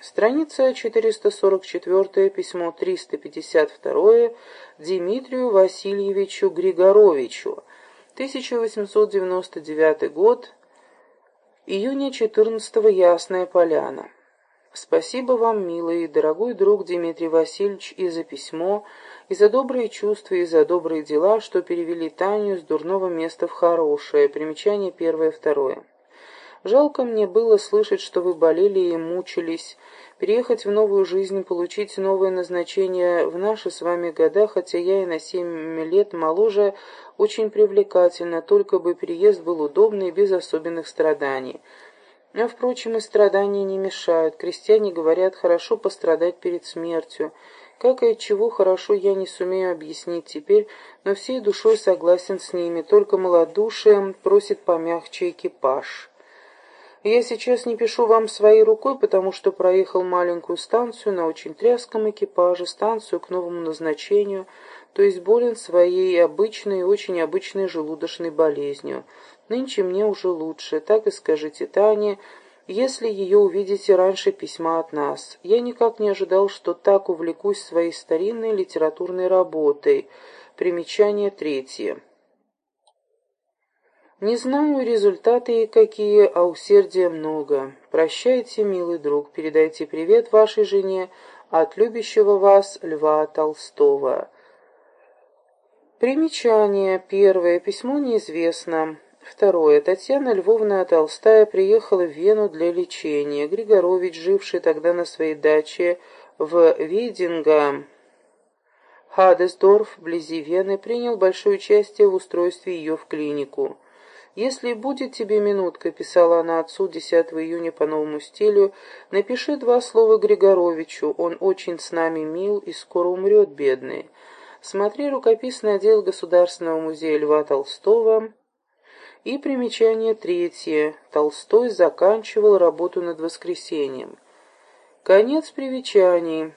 Страница 444, письмо 352 Дмитрию Васильевичу Григоровичу, 1899 год, июня 14 Ясная Поляна. Спасибо вам, милый и дорогой друг Дмитрий Васильевич, и за письмо, и за добрые чувства, и за добрые дела, что перевели Таню с дурного места в хорошее. Примечание первое-второе. Жалко мне было слышать, что вы болели и мучились, переехать в новую жизнь, получить новое назначение в наши с вами года, хотя я и на семь лет моложе, очень привлекательно, только бы переезд был удобный, без особенных страданий. Но, впрочем, и страдания не мешают. Крестьяне говорят, хорошо пострадать перед смертью. Как и от чего хорошо, я не сумею объяснить теперь, но всей душой согласен с ними, только малодушием просит помягче экипаж. Я сейчас не пишу вам своей рукой, потому что проехал маленькую станцию на очень тряском экипаже, станцию к новому назначению, то есть болен своей обычной и очень обычной желудочной болезнью. Нынче мне уже лучше, так и скажите Тане, если ее увидите раньше письма от нас. Я никак не ожидал, что так увлекусь своей старинной литературной работой. Примечание третье. Не знаю, результаты какие, а усердия много. Прощайте, милый друг, передайте привет вашей жене от любящего вас Льва Толстого. Примечание. Первое. Письмо неизвестно. Второе. Татьяна Львовна Толстая приехала в Вену для лечения. Григорович, живший тогда на своей даче в Видинга, Хадесдорф, вблизи Вены, принял большое участие в устройстве ее в клинику. «Если будет тебе минутка», — писала она отцу 10 июня по новому стилю, — «напиши два слова Григоровичу, он очень с нами мил и скоро умрет, бедный». Смотри рукописный отдел Государственного музея Льва Толстого. И примечание третье. Толстой заканчивал работу над воскресением. Конец примечаний.